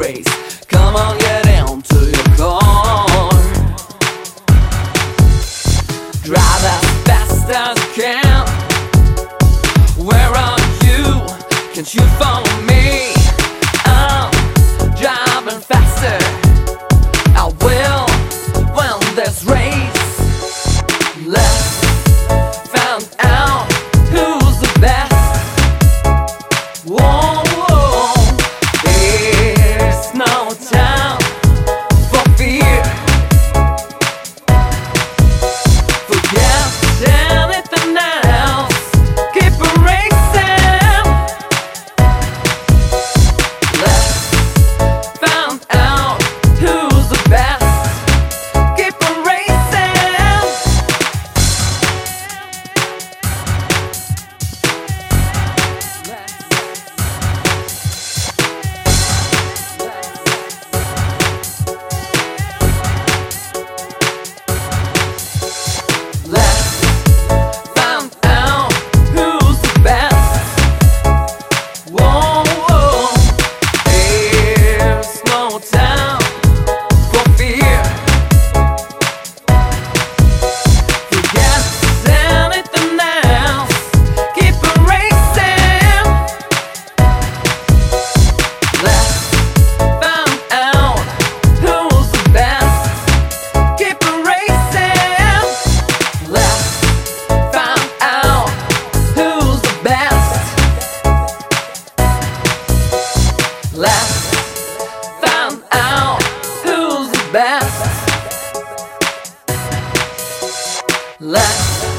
race. Come on, get down to your car. Drive as fast as can. Where are you? Can't you follow me? best. Left.